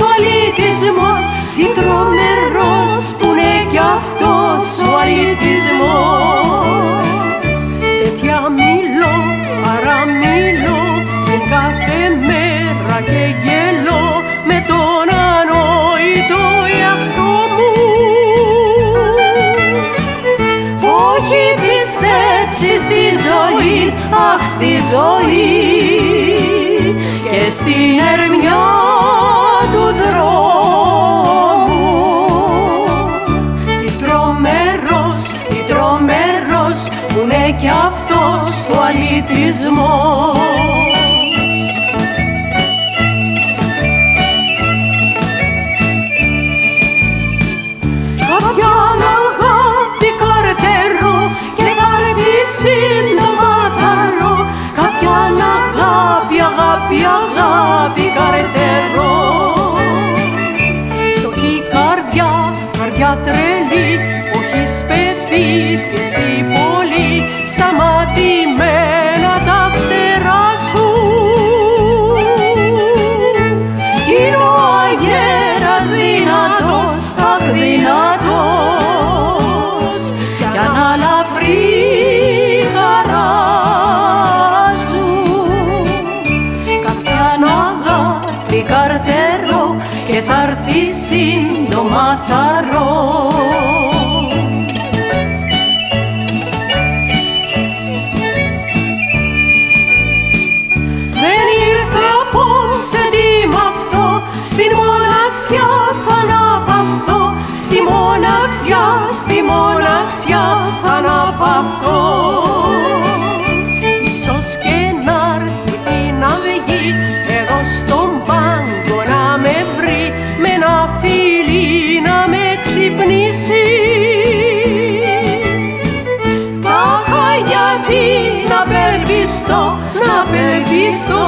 ο αλητισμός Τι τρομερός που είναι κι αυτός ο αλητισμός Τέτοια μιλώ, παραμιλώ Και κάθε μέρα και γελώ Με τον ανόητο εαυτό μου. Που έχει πιστέψει στη ζωή, αχ στη ζωή. Και στην ερμιά του δρόμου. Τι τρομερός, τι τρομερός που είναι κι αυτός ο αλητισμός σύντομα θαρώ παιδί, φύση πολύ, σταματημένα τα φτερά σου. Κύριο αγέρας δυνατός, αχ δυνατός, κι αν και θα έρθει σύντομα θαρώ. Στην μοναξιά θα αυτό, στη μοναξιά, στη μοναξιά θα αυτό. Ίσως και να έρθει την αυγή εδώ στον πάγκο να με βρει με ένα φίλι να με ξυπνήσει. Αχ, γιατί να απελπιστώ, να απελπιστώ